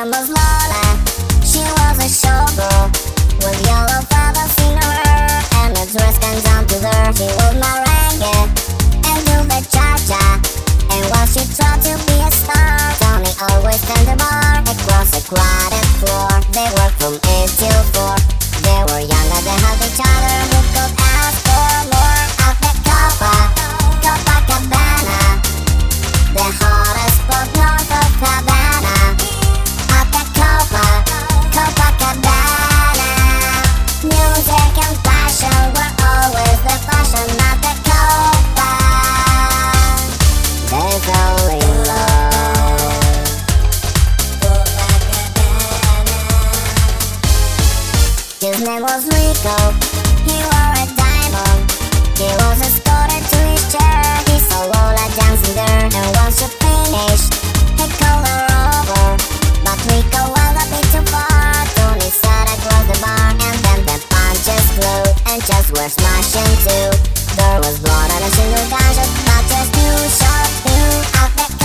was Lola. She was a showgirl with yellow feathers in her and a dress can down to there. She would merengue and do the cha cha. And while she tried to be a star, Tony always turned the bar across a crowded floor. They worked from eight till four. They were younger, they helped each other. Who could His was a diamond. He was to his chair. He saw Lola dancing there, and once she finished, he called her over. But we went a bit too far. Tony across the bar, and then the and just were smashing too. There was blood on a single gunshot, not just two shots out that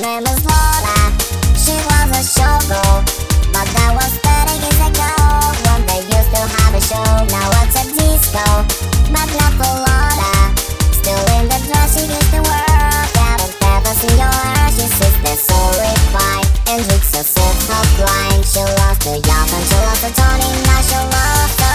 was Lola. She was a showgirl, but that was 30 years ago. Have a show, now it's a disco. But not for Lola. Still in the dress is the world that Haven't ever your eyes. She's the there so and it's so self-blind. She lost her yacht, and she lost her Tony, Now she lost her.